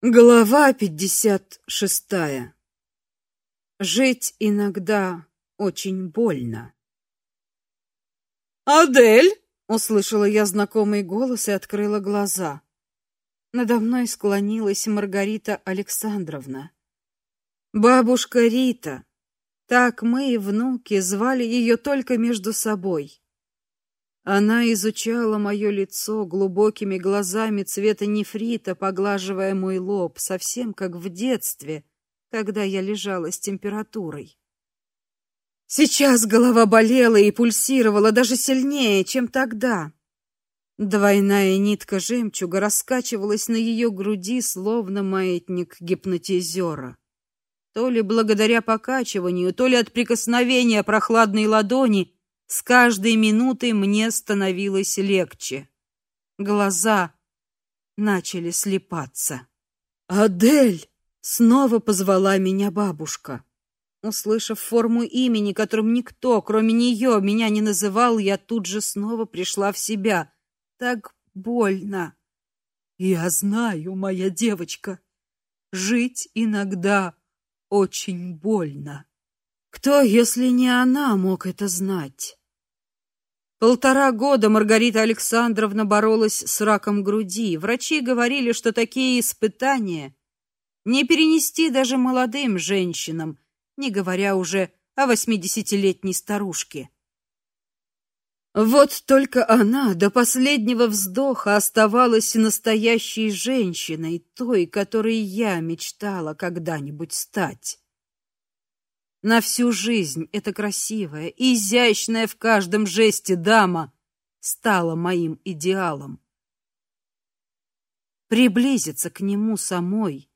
Глава пятьдесят шестая. Жить иногда очень больно. «Адель!» — услышала я знакомый голос и открыла глаза. Надо мной склонилась Маргарита Александровна. Бабушка Рита. Так мы, внуки, звали ее только между собой. Она изучала мое лицо глубокими глазами цвета нефрита, поглаживая мой лоб, совсем как в детстве, когда я лежала с температурой. Сейчас голова болела и пульсировала даже сильнее, чем тогда. Двойная нитка жемчуга раскачивалась на ее груди, словно маятник гипнотизера. То ли благодаря покачиванию, то ли от прикосновения прохладной ладони с каждой минутой мне становилось легче. Глаза начали слепаться. «Адель!» — снова позвала меня бабушка. Услышав форму имени, которым никто, кроме нее, меня не называл, я тут же снова пришла в себя. Так больно. Я знаю, моя девочка, жить иногда очень больно. Кто, если не она, мог это знать? Полтора года Маргарита Александровна боролась с раком груди. Врачи говорили, что такие испытания не перенести даже молодым женщинам, не говоря уже о восьмидесятилетней старушке. Вот только она до последнего вздоха оставалась настоящей женщиной, той, которой я мечтала когда-нибудь стать. На всю жизнь эта красивая, изящная в каждом жесте дама стала моим идеалом. Приблизиться к нему самой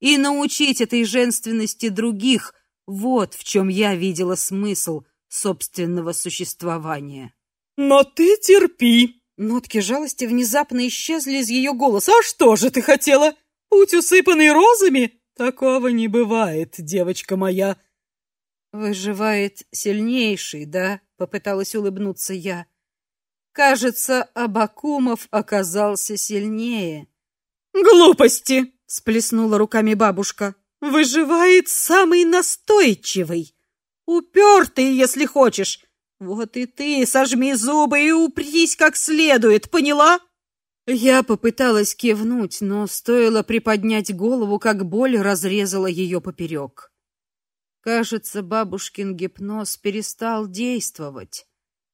и научить этой женственности других вот в чем я видела смысл собственного существования. Но ты терпи. Нотки жалости внезапно исчезли из ее голоса. А что же ты хотела? Путь усыпанный розами? Такого не бывает, девочка моя. Выживает сильнейший, да? Попыталась улыбнуться я. Кажется, Абакумов оказался сильнее. Глупости, сплеснула руками бабушка. Выживает самый настойчивый, упертый, если хочешь. Вот и ты сожми зубы и упрись как следует, поняла? Я попыталась кивнуть, но стоило приподнять голову, как боль разрезала ее поперек. Кажется, бабушкин гипноз перестал действовать.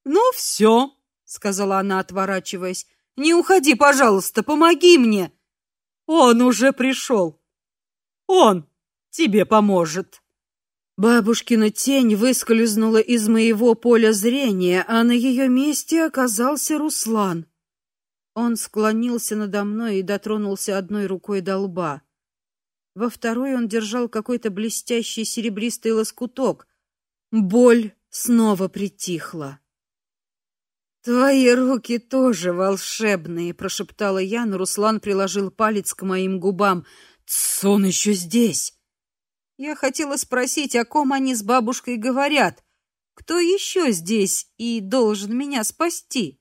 Ну все, сказала она, отворачиваясь. Не уходи, пожалуйста, помоги мне. Он уже пришел. Он тебе поможет. Бабушкина тень выскользнула из моего поля зрения, а на ее месте оказался Руслан. Он склонился надо мной и дотронулся одной рукой до лба. Во второй он держал какой-то блестящий серебристый лоскуток. Боль снова притихла. Твои руки тоже волшебные, прошептала я, но Руслан приложил палец к моим губам. Тс, он еще здесь. Я хотела спросить, о ком они с бабушкой говорят. Кто еще здесь и должен меня спасти?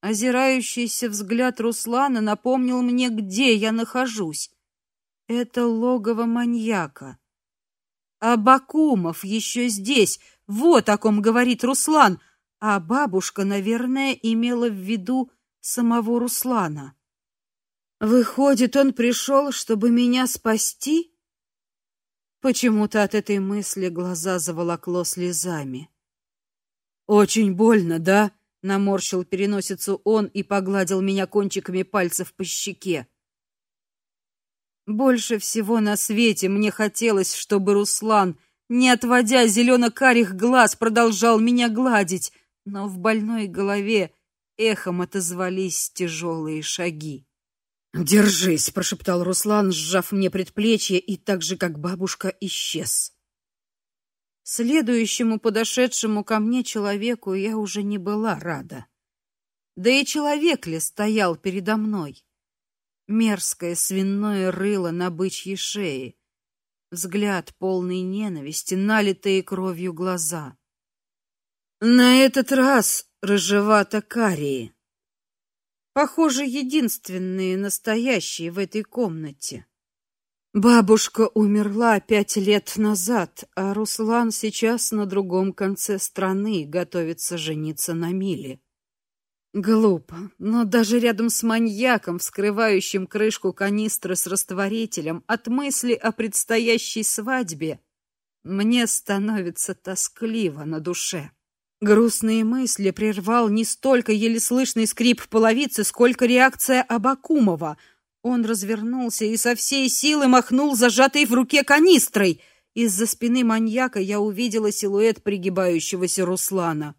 Озирающийся взгляд Руслана напомнил мне, где я нахожусь. Это логово маньяка. А Бакумов еще здесь. Вот о ком говорит Руслан. А бабушка, наверное, имела в виду самого Руслана. Выходит, он пришел, чтобы меня спасти? Почему-то от этой мысли глаза заволокло слезами. Очень больно, да? наморщил переносицу он и погладил меня кончиками пальцев по щеке. Больше всего на свете мне хотелось, чтобы Руслан, не отводя зелено-карих глаз, продолжал меня гладить, но в больной голове эхом отозвались тяжелые шаги. "Держись", прошептал Руслан, сжав мне предплечье, и так же как бабушка исчез. Следующему подошедшему ко мне человеку я уже не была рада. Да и человек ли стоял передо мной? Мерзкое свиное рыло на бычьей шее, взгляд полный ненависти, налитые кровью глаза. На этот раз рыжевато-карие. Похоже, единственные настоящие в этой комнате. Бабушка умерла пять лет назад, а Руслан сейчас на другом конце страны, готовится жениться на Миле. Глупо, но даже рядом с маньяком, вскрывающим крышку канистры с растворителем, от мысли о предстоящей свадьбе мне становится тоскливо на душе. Грустные мысли прервал не столько еле слышный скрип половицы, сколько реакция Абакумова — он развернулся и со всей силы махнул зажатой в руке канистрой. Из-за спины маньяка я увидела силуэт пригибающегося Руслана.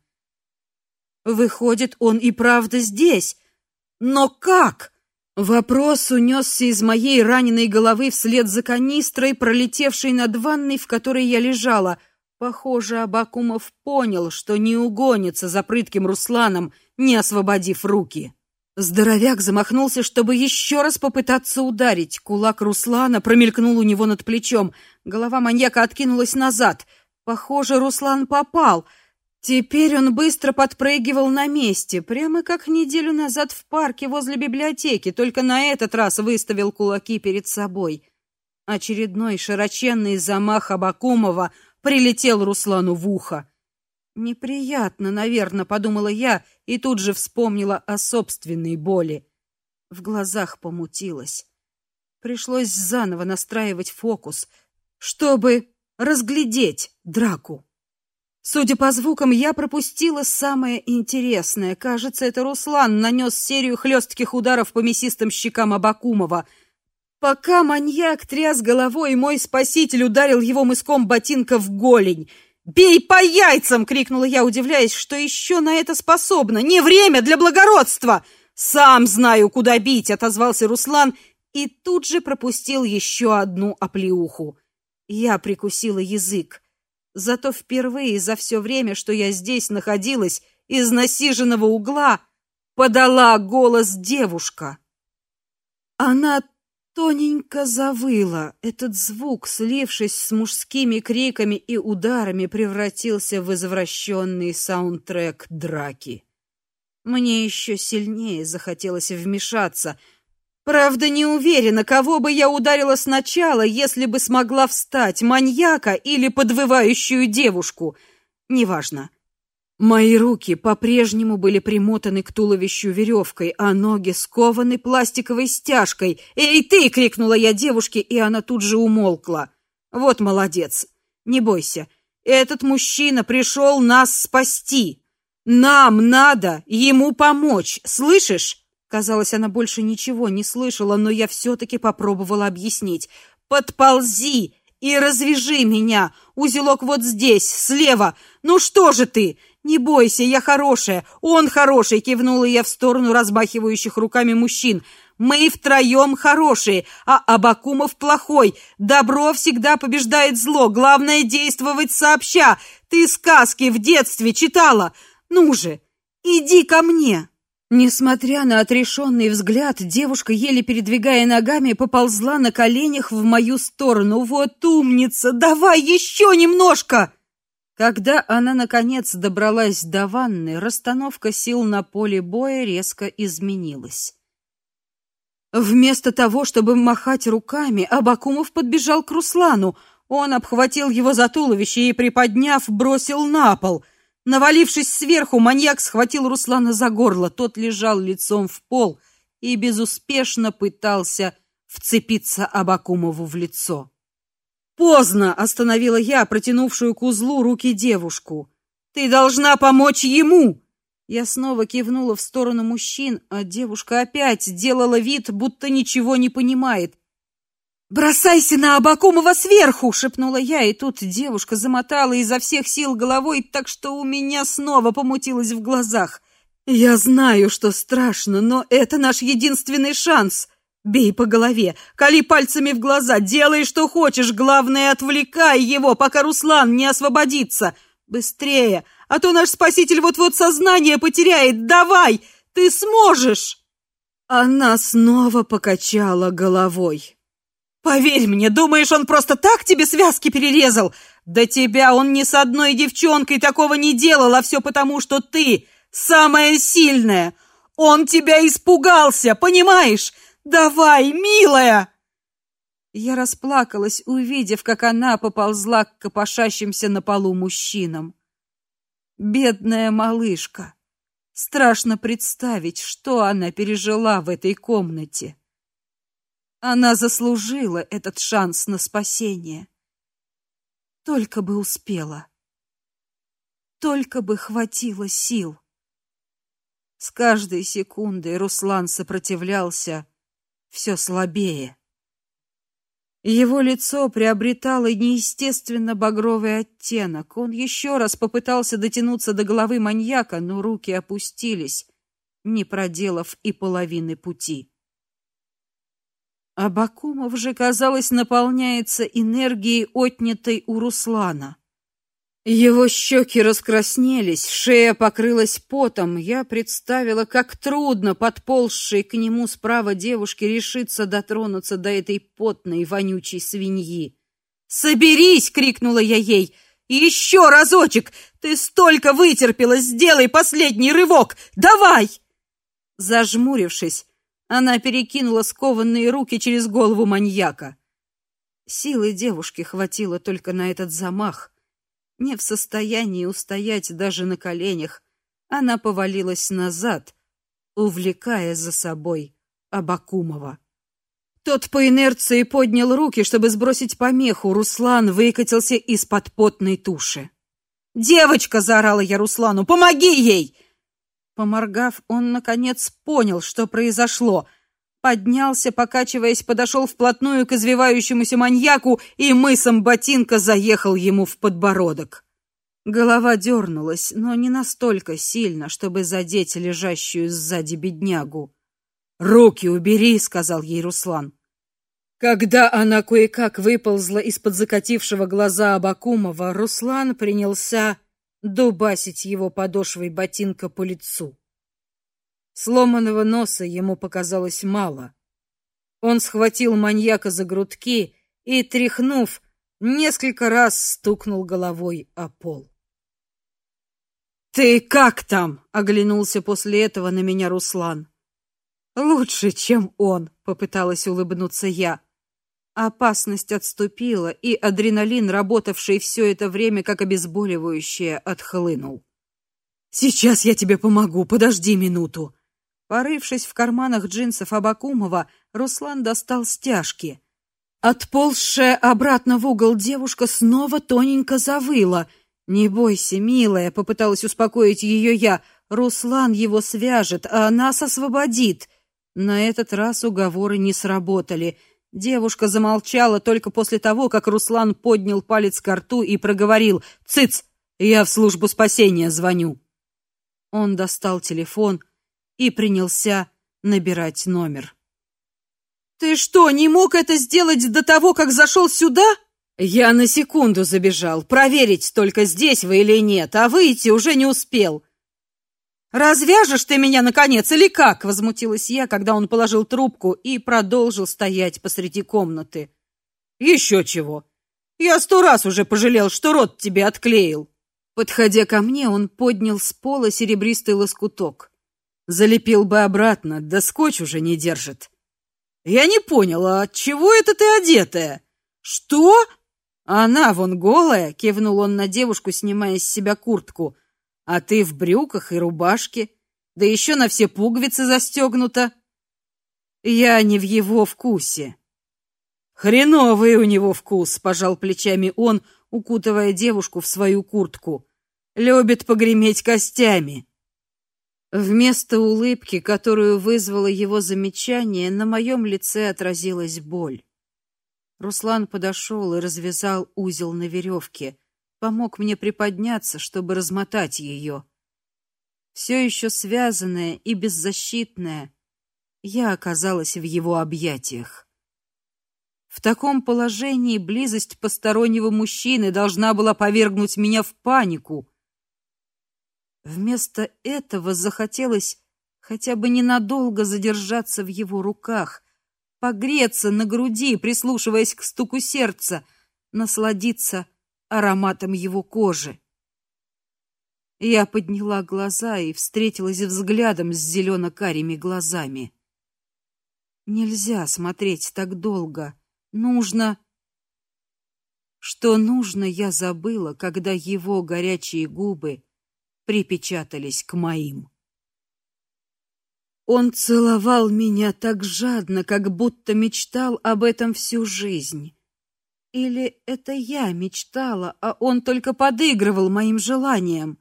Выходит, он и правда здесь. Но как? Вопрос унесся из моей раненой головы вслед за канистрой, пролетевшей над ванной, в которой я лежала. Похоже, Абакумов понял, что не угонится за прытким Русланом, не освободив руки. Здоровяк замахнулся, чтобы еще раз попытаться ударить. Кулак Руслана промелькнул у него над плечом. Голова маньяка откинулась назад. Похоже, Руслан попал. Теперь он быстро подпрыгивал на месте, прямо как неделю назад в парке возле библиотеки, только на этот раз выставил кулаки перед собой. Очередной широченный замах Абакумова прилетел Руслану в ухо. Неприятно, наверное, подумала я и тут же вспомнила о собственной боли. В глазах помутилось. Пришлось заново настраивать фокус, чтобы разглядеть драку. Судя по звукам, я пропустила самое интересное. Кажется, это Руслан нанес серию хлестких ударов по мясистым щекам Абакумова. Пока маньяк тряс головой, мой спаситель ударил его мыском ботинка в голень — «Бей по яйцам!» — крикнула я, удивляясь, что еще на это способна. «Не время для благородства!» «Сам знаю, куда бить!» — отозвался Руслан и тут же пропустил еще одну оплеуху. Я прикусила язык. Зато впервые за все время, что я здесь находилась, из насиженного угла подала голос девушка. Она тоненько завыла. Этот звук, слившись с мужскими криками и ударами, превратился в извращенный саундтрек драки. Мне еще сильнее захотелось вмешаться. Правда, не уверена, кого бы я ударила сначала, если бы смогла встать, маньяка или подвывающую девушку. Неважно. Мои руки по-прежнему были примотаны к туловищу веревкой, а ноги скованы пластиковой стяжкой. "Эй ты!" крикнула я девушке, и она тут же умолкла. Вот молодец. Не бойся. Этот мужчина пришел нас спасти. Нам надо ему помочь. Слышишь? Казалось, она больше ничего не слышала, но я все таки попробовала объяснить. Подползи и развяжи меня. Узелок вот здесь, слева. Ну что же ты? Не бойся, я хорошая. Он хороший, кивнула я в сторону разбахивающих руками мужчин. Мы втроем хорошие, а Абакумов плохой. Добро всегда побеждает зло. Главное действовать сообща. Ты сказки в детстве читала. Ну же, иди ко мне. Несмотря на отрешенный взгляд, девушка, еле передвигая ногами, поползла на коленях в мою сторону. Вот умница, давай еще немножко. Когда она наконец добралась до ванны, расстановка сил на поле боя резко изменилась. Вместо того, чтобы махать руками, Абакумов подбежал к Руслану. Он обхватил его за туловище и приподняв, бросил на пол. Навалившись сверху, маньяк схватил Руслана за горло. Тот лежал лицом в пол и безуспешно пытался вцепиться Абакумову в лицо. Поздно, остановила я протянувшую к узлу руки девушку. Ты должна помочь ему. Я снова кивнула в сторону мужчин, а девушка опять делала вид, будто ничего не понимает. Бросайся на Абакумова сверху, шепнула я, и тут девушка замотала изо всех сил головой, так что у меня снова помутилось в глазах. Я знаю, что страшно, но это наш единственный шанс. Бей по голове, кали пальцами в глаза, делай что хочешь, главное, отвлекай его, пока Руслан не освободится. Быстрее, а то наш спаситель вот-вот сознание потеряет. Давай, ты сможешь. Она снова покачала головой. Поверь мне, думаешь, он просто так тебе связки перерезал? Да тебя он ни с одной девчонкой такого не делал, а все потому, что ты самая сильная. Он тебя испугался, понимаешь? Давай, милая!» Я расплакалась, увидев, как она поползла к копошащимся на полу мужчинам. Бедная малышка. Страшно представить, что она пережила в этой комнате. Она заслужила этот шанс на спасение. Только бы успела. Только бы хватило сил. С каждой секундой Руслан сопротивлялся все слабее. Его лицо приобретало неестественно багровый оттенок. Он еще раз попытался дотянуться до головы маньяка, но руки опустились, не проделав и половины пути. Абакумов же, казалось, наполняется энергией, отнятой у Руслана. Его щеки раскраснелись, шея покрылась потом. Я представила, как трудно подползшей к нему справа девушке решиться дотронуться до этой потной вонючей свиньи. "Соберись!" крикнула я ей. «Еще разочек! Ты столько вытерпела, сделай последний рывок! Давай!" Зажмурившись, она перекинула скованные руки через голову маньяка. Силы девушки хватило только на этот замах не в состоянии устоять даже на коленях, она повалилась назад, увлекая за собой Абакумова. Тот по инерции поднял руки, чтобы сбросить помеху. Руслан выкатился из-под потной туши. "Девочка!" заорала я Руслану. "Помоги ей!" Поморгав, он наконец понял, что произошло поднялся, покачиваясь, подошел вплотную к извивающемуся маньяку и мысом ботинка заехал ему в подбородок. Голова дернулась, но не настолько сильно, чтобы задеть лежащую сзади беднягу. "Руки убери", сказал ей Руслан. Когда она кое-как выползла из-под закатившего глаза Абакумова, Руслан принялся дубасить его подошвой ботинка по лицу. Сломанного носа ему показалось мало. Он схватил маньяка за грудки и, тряхнув, несколько раз стукнул головой о пол. Ты как там? оглянулся после этого на меня Руслан. Лучше, чем он, попыталась улыбнуться я. Опасность отступила, и адреналин, работавший все это время как обезболивающее, отхлынул. Сейчас я тебе помогу, подожди минуту. Порывшись в карманах джинсов Абакумова, Руслан достал стяжки. Отползшая обратно в угол девушка снова тоненько завыла. "Не бойся, милая", попыталась успокоить ее я. "Руслан его свяжет, а нас освободит". На этот раз уговоры не сработали. Девушка замолчала только после того, как Руслан поднял палец к рту и проговорил: "Цыц, я в службу спасения звоню". Он достал телефон, и принялся набирать номер. Ты что, не мог это сделать до того, как зашел сюда? Я на секунду забежал, проверить, только здесь вы или нет, а выйти уже не успел. Развяжешь ты меня наконец или как? возмутилась я, когда он положил трубку и продолжил стоять посреди комнаты. Еще чего? Я сто раз уже пожалел, что рот тебе отклеил. Подходя ко мне, он поднял с пола серебристый лоскуток. Залепил бы обратно, да скотч уже не держит. Я не поняла, от чего это ты одетая? Что? Она вон голая, кивнул он на девушку, снимая с себя куртку. А ты в брюках и рубашке, да еще на все пуговицы застегнута. Я не в его вкусе. Хреновый у него вкус, пожал плечами он, укутывая девушку в свою куртку. Любит погреметь костями. Вместо улыбки, которую вызвало его замечание, на моем лице отразилась боль. Руслан подошел и развязал узел на веревке, помог мне приподняться, чтобы размотать ее. Все еще связанная и беззащитная, я оказалась в его объятиях. В таком положении близость постороннего мужчины должна была повергнуть меня в панику. Вместо этого захотелось хотя бы ненадолго задержаться в его руках, погреться на груди, прислушиваясь к стуку сердца, насладиться ароматом его кожи. Я подняла глаза и встретилась взглядом с зелено карими глазами. Нельзя смотреть так долго, нужно что нужно, я забыла, когда его горячие губы припечатались к моим. Он целовал меня так жадно, как будто мечтал об этом всю жизнь. Или это я мечтала, а он только подыгрывал моим желаниям?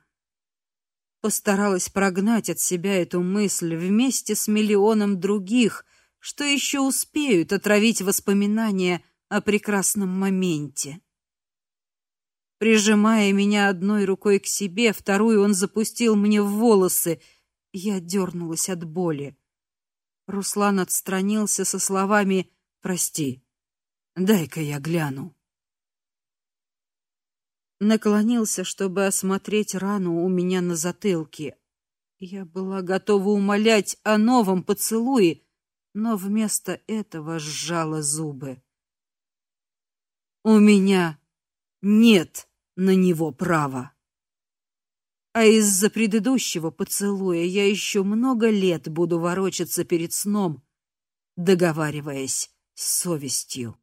Постаралась прогнать от себя эту мысль вместе с миллионом других, что еще успеют отравить воспоминания о прекрасном моменте. Прижимая меня одной рукой к себе, вторую он запустил мне в волосы. Я дернулась от боли. Руслан отстранился со словами: "Прости. Дай-ка я гляну". Наклонился, чтобы осмотреть рану у меня на затылке. Я была готова умолять о новом поцелуе, но вместо этого сжала зубы. У меня нет на него право. А из-за предыдущего поцелуя я еще много лет буду ворочаться перед сном, договариваясь с совестью.